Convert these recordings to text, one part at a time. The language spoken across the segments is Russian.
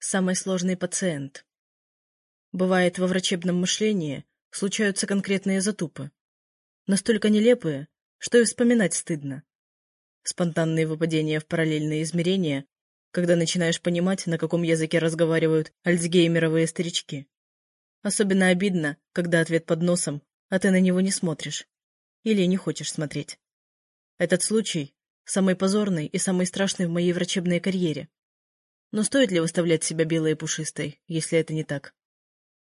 самый сложный пациент. Бывает, во врачебном мышлении случаются конкретные затупы. Настолько нелепые, что и вспоминать стыдно. Спонтанные выпадения в параллельные измерения, когда начинаешь понимать, на каком языке разговаривают альцгеймеровые старички. Особенно обидно, когда ответ под носом, а ты на него не смотришь. Или не хочешь смотреть. Этот случай — самый позорный и самый страшный в моей врачебной карьере. Но стоит ли выставлять себя белой и пушистой, если это не так?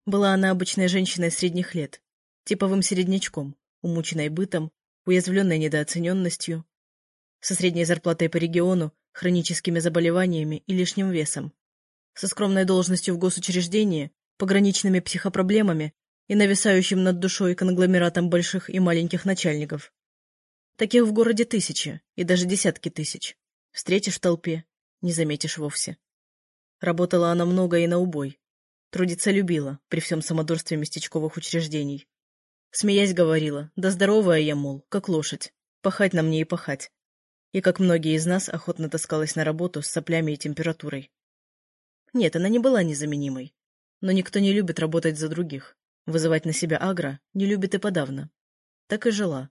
Была она обычной женщиной средних лет, типовым середнячком, умученной бытом, уязвленной недооцененностью, со средней зарплатой по региону, хроническими заболеваниями и лишним весом, со скромной должностью в госучреждении, пограничными психопроблемами и нависающим над душой конгломератом больших и маленьких начальников. Таких в городе тысячи и даже десятки тысяч. Встретишь в толпе, не заметишь вовсе. Работала она много и на убой. Трудиться любила, при всем самодурстве местечковых учреждений. Смеясь говорила, да здоровая я, мол, как лошадь. Пахать на мне и пахать. И как многие из нас охотно таскалась на работу с соплями и температурой. Нет, она не была незаменимой. Но никто не любит работать за других. Вызывать на себя агро не любит и подавно. Так и жила.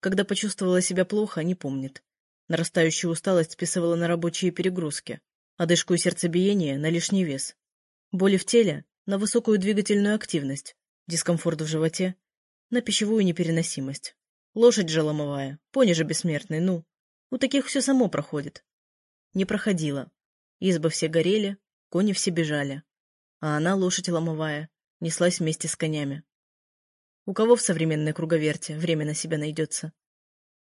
Когда почувствовала себя плохо, не помнит. Нарастающую усталость списывала на рабочие перегрузки, одышку и сердцебиение на лишний вес. Боли в теле на высокую двигательную активность, дискомфорт в животе на пищевую непереносимость. Лошадь же ломовая, пони же бессмертный, ну. У таких все само проходит. Не проходило. Избы все горели, кони все бежали. А она, лошадь ломовая, неслась вместе с конями. У кого в современной круговерте время на себя найдется?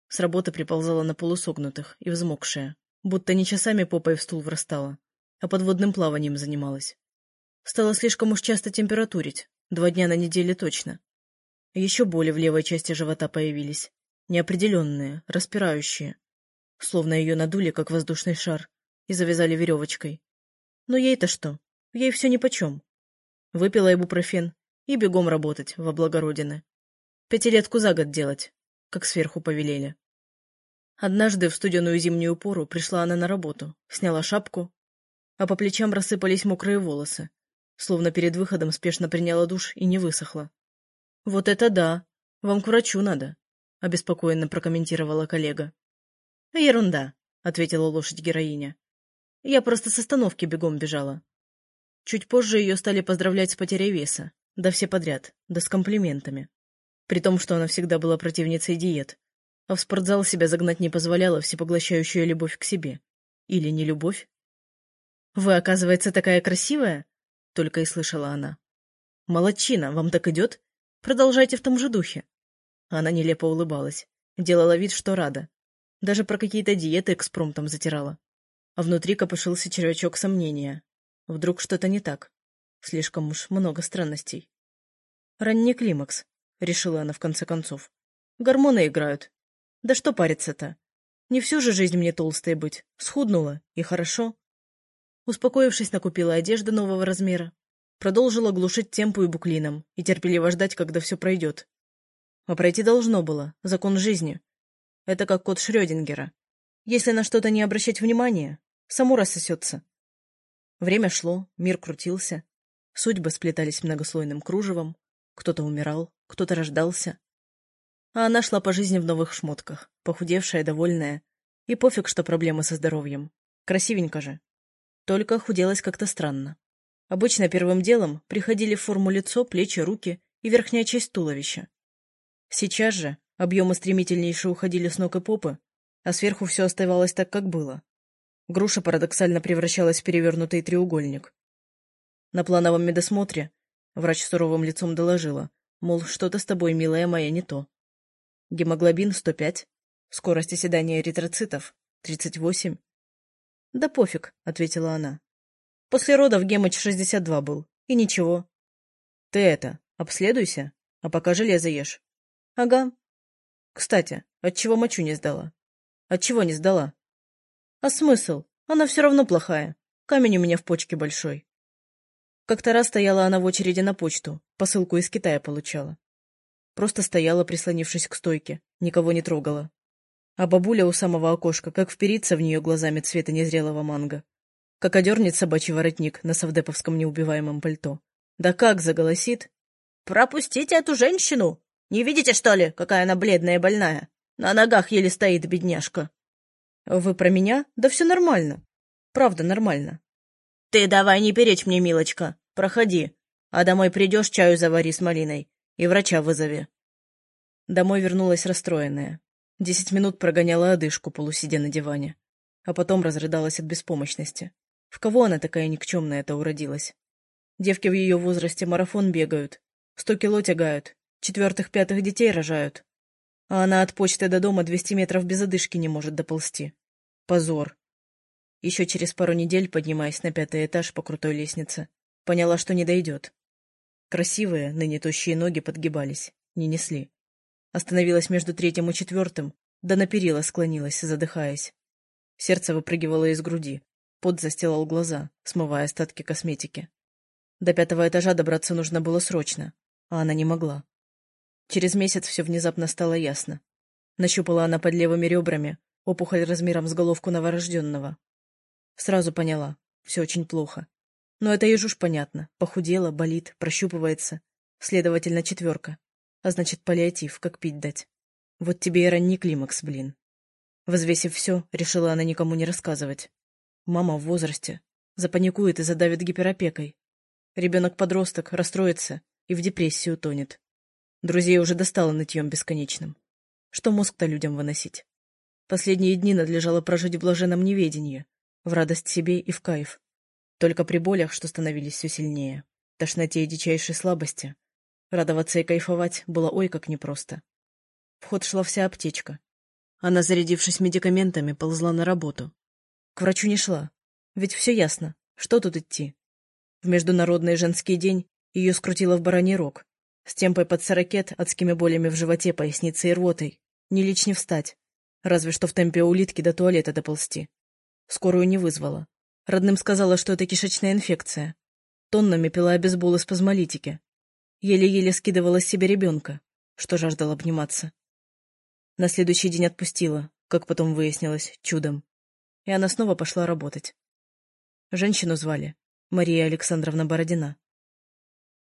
С работы приползала на полусогнутых и взмокшая, будто не часами попой в стул врастала, а подводным плаванием занималась. Стало слишком уж часто температурить, два дня на неделе точно. Еще боли в левой части живота появились. Неопределенные, распирающие. Словно ее надули, как воздушный шар, и завязали веревочкой. Но ей-то что? Ей все нипочем. Выпила ибупрофен и бегом работать во благородины. Пятилетку за год делать, как сверху повелели. Однажды в студеную зимнюю пору пришла она на работу, сняла шапку, а по плечам рассыпались мокрые волосы, словно перед выходом спешно приняла душ и не высохла. «Вот это да! Вам к врачу надо», — обеспокоенно прокомментировала коллега. «Ерунда», — ответила лошадь-героиня. «Я просто с остановки бегом бежала». Чуть позже ее стали поздравлять с потерей веса, да все подряд, да с комплиментами. При том, что она всегда была противницей диет, а в спортзал себя загнать не позволяла всепоглощающая любовь к себе. Или не любовь? «Вы, оказывается, такая красивая?» — только и слышала она. «Молодчина, вам так идет?» Продолжайте в том же духе. Она нелепо улыбалась, делала вид, что рада. Даже про какие-то диеты экспромтом затирала. А внутри копошился червячок сомнения. Вдруг что-то не так. Слишком уж много странностей. Ранний климакс, решила она в конце концов. Гормоны играют. Да что париться-то? Не всю же жизнь мне толстой быть. Схуднула, и хорошо. Успокоившись, накупила одежды нового размера, Продолжила глушить темпу и буклином и терпеливо ждать, когда все пройдет. А пройти должно было, закон жизни. Это как код Шрёдингера. Если на что-то не обращать внимания, само рассосется. Время шло, мир крутился. Судьбы сплетались многослойным кружевом. Кто-то умирал, кто-то рождался. А она шла по жизни в новых шмотках, похудевшая, довольная. И пофиг, что проблемы со здоровьем. Красивенько же. Только худелась как-то странно. Обычно первым делом приходили в форму лицо, плечи, руки и верхняя часть туловища. Сейчас же объемы стремительнейше уходили с ног и попы, а сверху все оставалось так, как было. Груша парадоксально превращалась в перевернутый треугольник. На плановом медосмотре врач суровым лицом доложила, мол, что-то с тобой, милая моя, не то. Гемоглобин 105, скорость оседания эритроцитов 38. Да пофиг, ответила она. После родов Гемыч 62 был. И ничего. Ты это, обследуйся, а пока железо ешь. Ага. Кстати, отчего мочу не сдала? Отчего не сдала? А смысл? Она все равно плохая. Камень у меня в почке большой. Как-то раз стояла она в очереди на почту, посылку из Китая получала. Просто стояла, прислонившись к стойке, никого не трогала. А бабуля у самого окошка, как впериться в нее глазами цвета незрелого манго. Как одернет собачий воротник на совдеповском неубиваемом пальто. Да как заголосит? «Пропустите эту женщину! Не видите, что ли, какая она бледная и больная? На ногах еле стоит, бедняжка!» «Вы про меня? Да все нормально. Правда, нормально». «Ты давай не перечь мне, милочка. Проходи. А домой придешь, чаю завари с малиной. И врача вызови». Домой вернулась расстроенная. Десять минут прогоняла одышку, полусидя на диване. А потом разрыдалась от беспомощности. В кого она такая никчемная-то уродилась? Девки в ее возрасте марафон бегают, сто кило тягают, четвертых-пятых детей рожают. А она от почты до дома двести метров без одышки не может доползти. Позор. Еще через пару недель, поднимаясь на пятый этаж по крутой лестнице, поняла, что не дойдет. Красивые, ныне тощие ноги подгибались, не несли. Остановилась между третьим и четвертым, да на перила склонилась, задыхаясь. Сердце выпрыгивало из груди, пот застилал глаза, смывая остатки косметики. До пятого этажа добраться нужно было срочно, а она не могла. Через месяц все внезапно стало ясно. Нащупала она под левыми ребрами опухоль размером с головку новорожденного. Сразу поняла, все очень плохо. Но это ежу ж понятно. Похудела, болит, прощупывается. Следовательно, четверка. А значит, паллиатив, как пить дать. Вот тебе и ранний климакс, блин. Взвесив все, решила она никому не рассказывать. Мама в возрасте. Запаникует и задавит гиперопекой. Ребенок-подросток расстроится и в депрессию утонет. Друзей уже достало нытьем бесконечным. Что мозг-то людям выносить? Последние дни надлежало прожить в блаженном неведении, в радость себе и в кайф. Только при болях, что становились все сильнее, тошноте и дичайшей слабости, радоваться и кайфовать было ой как непросто. В ход шла вся аптечка. Она, зарядившись медикаментами, ползла на работу. К врачу не шла, ведь все ясно, что тут идти. В Международный женский день ее скрутило в бараний рог. С темпой под сорокет, адскими болями в животе, пояснице и рвотой. Не лечь встать. Разве что в темпе улитки до туалета доползти. Скорую не вызвала. Родным сказала, что это кишечная инфекция. Тоннами пила обезбол и спазмолитики. Еле-еле скидывала с себя ребенка, что жаждал обниматься. На следующий день отпустила, как потом выяснилось, чудом. И она снова пошла работать. Женщину звали Мария Александровна Бородина.